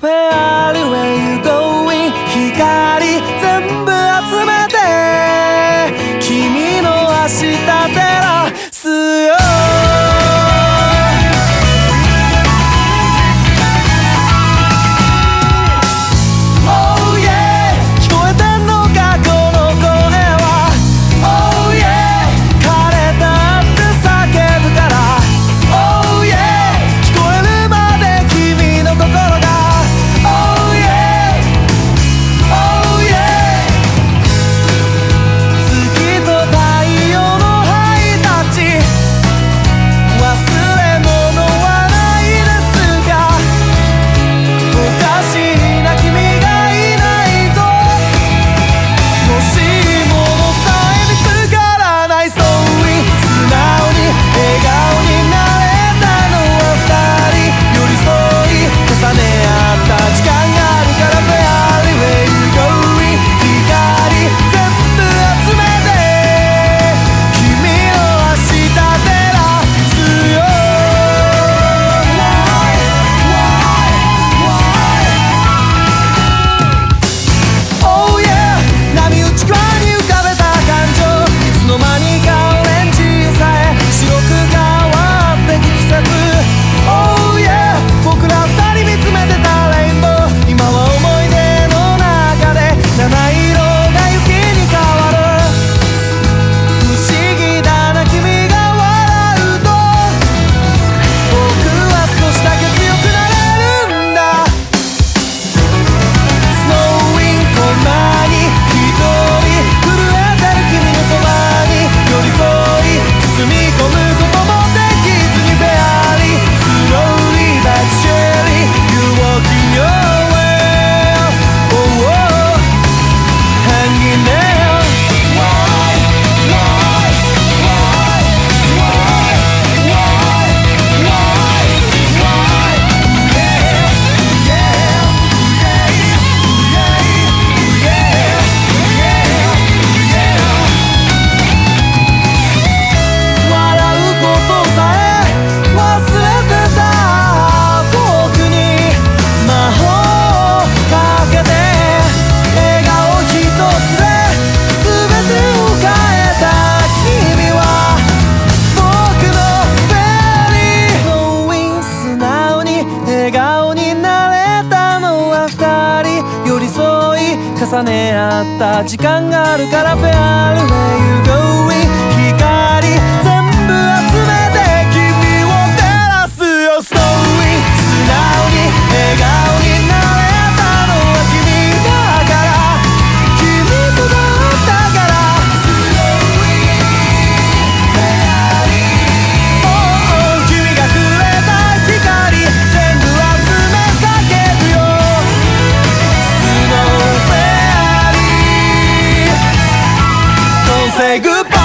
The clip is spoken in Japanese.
Where 重ね合った時間があるからフェアルフェイル going say goodbye.